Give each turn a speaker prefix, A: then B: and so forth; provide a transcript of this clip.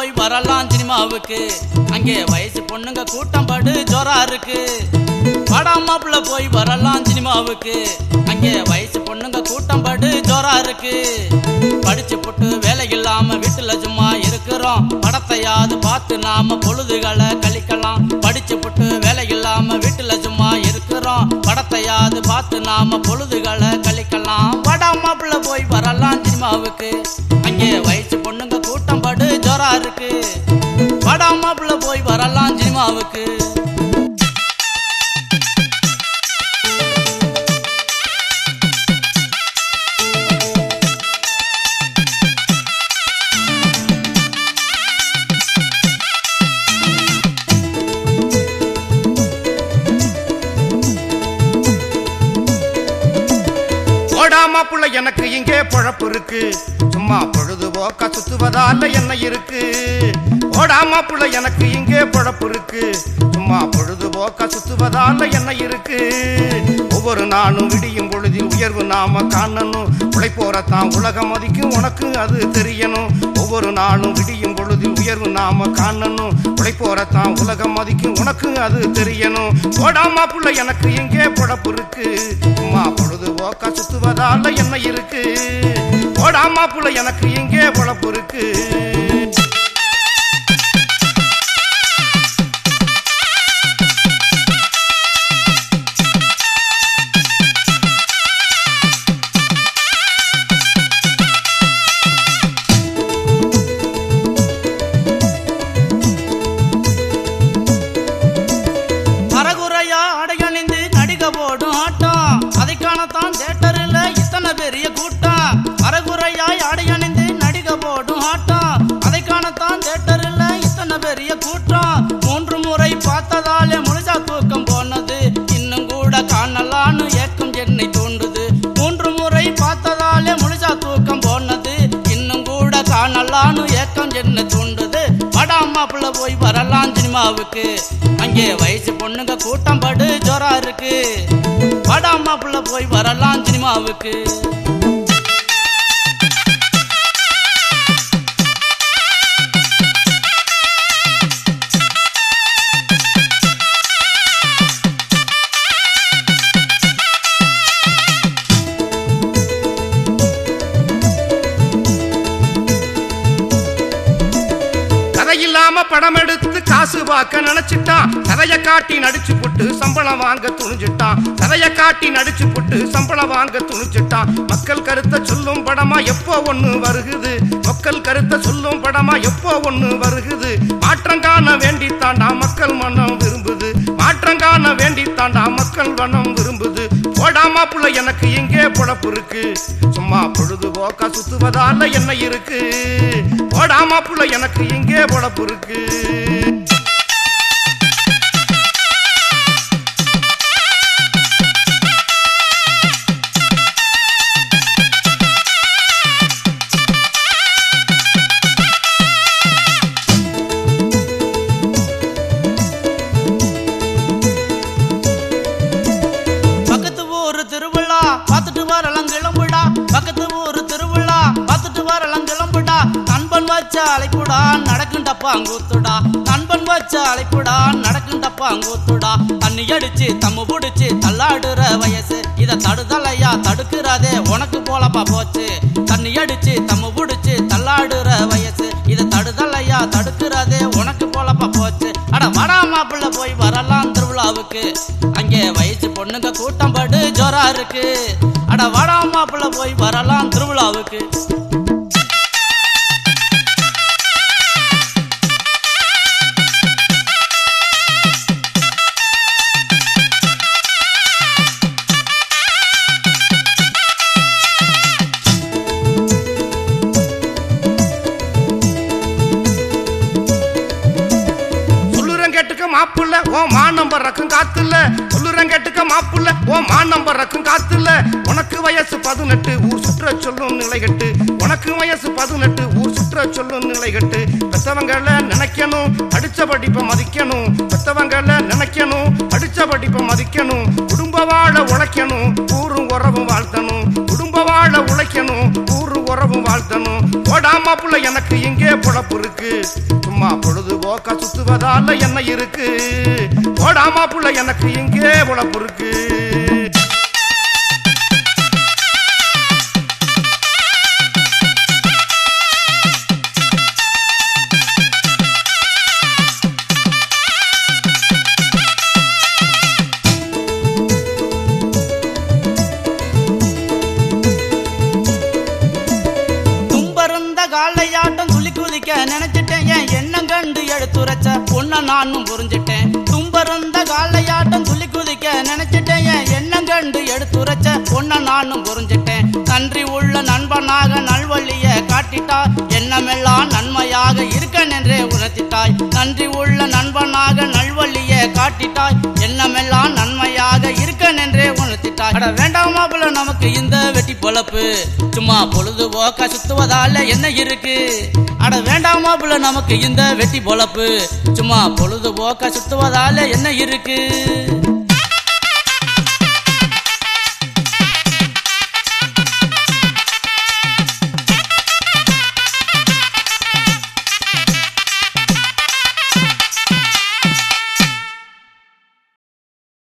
A: போய் வரலாம் சினிமாவுக்கு. அங்கே வயசு பொண்ணுங்க கூட்டம் படு ஜோரா இருக்கு. வாடா மாப்பிள்ள போய் வரலாம் சினிமாவுக்கு. அங்கே வயசு பொண்ணுங்க கூட்டம் படு ஜோரா இருக்கு. படிச்சு புட்டு வேலை இல்லாம வீட்டுல சும்மா இருக்கிறோம். படத்தையாவது பார்த்து நாம பொழுதுகளை கழிக்கலாம். படிச்சு புட்டு வேலை இல்லாம வீட்டுல சும்மா இருக்கிறோம். படத்தையாவது பார்த்து நாம பொழுதுகளை கழிக்கலாம். வாடா மாப்பிள்ள போய் வரலாம் சினிமாவுக்கு. வரலாம் சினிமாவுக்கு
B: மாப்பிள்ள எனக்கு இங்கே பொழப்பு இருக்கு. சும்மா பொழுதுபோக்கா சுத்துவதால என்ன இருக்கு? ஓடா புள்ள எனக்கு இங்கே பொழப்பு இருக்கு. சும்மா பொழுதுபோக்கா சுத்துவதால என்ன இருக்கு? ஒவ்வொரு நாளும் விடியும் பொழுதில் உயர்வு நாம காணணும். உழைப்போறத்தான் உலகம் மதிக்கும் உனக்கு அது தெரியணும். ஒவ்வொரு நாளும் விடியும் பொழுதில் உயர்வு நாம காணணும். உழைப்போறத்தான் உலகம் மதிக்கும் உனக்கு அது தெரியணும். ஓடா புள்ள எனக்கு எங்கே பொழப்பு இருக்கு. சும்மா பொழுதுபோக்கா சுத்துவதால என்ன இருக்கு? ஓடாம புள்ள எனக்கு எங்கே பொழப்பு இருக்கு.
A: என்ன தோன்றுது அம்மா மாப்பிள்ள போய் வரலாம் சினிமாவுக்கு. அங்கே வயசு பொண்ணுங்க கூட்டம் படு ஜோரா இருக்கு. படா மாப்பிள்ள போய் வரலாம் சினிமாவுக்கு.
B: கதையில்லாம படம் எடுத்து காசு பார்க்க நினைச்சிட்டான் கதைய காட்டி நடிச்சு புட்டு சம்பளம் வாங்க துணிஞ்சிட்டான் கதைய காட்டி நடிச்சு புட்டு சம்பளம் வாங்க துணிஞ்சிட்டான் மக்கள் கருத்தை சொல்லும் படமா எப்போ ஒண்ணு வருகுது? மக்கள் கருத்தை சொல்லும் படமா எப்போ ஒண்ணு வருகுது? மாற்றம் காண வேண்டித்தாண்டா மக்கள் மனம் விரும்ப மாற்றம் காண வேண்டித்தாண்டா. மக்கள் வனம் விரும்புது. போடாமா புள்ள எனக்கு எங்கே பொழப்பு இருக்கு. சும்மா பொழுதுபோக்கா சுத்துவதால என்ன இருக்கு? போடாமா புள்ள எனக்கு எங்கே பொழப்பு இருக்கு.
A: வச்ச அழைப்புடா நடக்குண்டப்பா அங்கூத்துடா. நண்பன் வச்ச அழைப்புடா நடக்குண்டப்பா அங்கூத்துடா. தண்ணி அடிச்சு தம்மு புடிச்சு தள்ளாடுற வயசு. இத தடுதலையா தடுக்கிறதே உனக்கு போலப்பா போச்சு. தண்ணி அடிச்சு தம்மு புடிச்சு தள்ளாடுற வயசு. இத தடுதலையா தடுக்கிறதே உனக்கு போலப்பா போச்சு. அட வடா மாப்பிள்ள போய் வரலாம் திருவிழாவுக்கு. அங்கே வயசு பொண்ணுங்க கூட்டம் படு ஜோரா இருக்கு. அட வடா மாப்பிள்ள போய் வரலாம் திருவிழாவுக்கு.
B: மாப்புள்ள ஓ மா நம்பர் ரக்கம் காத்துல. சொல்லுறேன் கேட்டுக்க மாப்புள்ள ஓ மா நம்பர் ரக்கம் காத்துல. உனக்கு வயசு பதினெட்டு ஊர் சுற்ற சொல்லும் நிலைகட்டு உனக்கு வயசு பதினெட்டு ஊர் சுற்ற சொல்லும் நிலைகட்டு பெத்தவங்கள நினைக்கணும் அடிச்ச படிப்பை மதிக்கணும். பெத்தவங்கள நினைக்கணும் அடிச்ச படிப்பை மதிக்கணும். குடும்ப வாழ உழைக்கணும் ஊரும் உறவும் வாழ்த்தணும். குடும்ப வாழ உழைக்கணும் மாப்புள்ள எனக்கு இங்கே பொழப்பு இருக்கு. சும்மா பொழுதுபோக்கா சுத்துவதால என்ன இருக்கு? போடா மாப்புள்ள எனக்கு இங்கே பொழப்பு இருக்கு.
A: காலையாட்டம் நினைச்சிட்டேன். என் எண்ணம் கண்டு எழுத்துரைச்ச பொண்ண நானும் புரிஞ்சிட்டேன். தும்பருந்த காலையாட்டம் துள்ளி குதிக்க நினைச்சிட்டேன். என் எண்ணம் கண்டு எடுத்துரைச்ச பொண்ண நானும் புரிஞ்சிட்டேன். நன்றி உள்ள நண்பனாக நல்வழிய காட்டிட்டாய் எண்ணமெல்லாம் நன்மையாக இருக்க நின்றே உணர்த்திட்டாய். நன்றி உள்ள நண்பனாக நல்வழிய காட்டிட்டாய் எண்ணமெல்லாம் நன்மையாக இருக்க நின்றே உணர்த்திட்டாய். பொழப்பு. சும்மா பொழுதுபோக்க சுத்துவதால என்ன இருக்கு? அட வேண்டாமா புள்ள நமக்கு இந்த வெட்டி பொழப்பு. சும்மா பொழுதுபோக்க சுத்துவதால என்ன இருக்கு?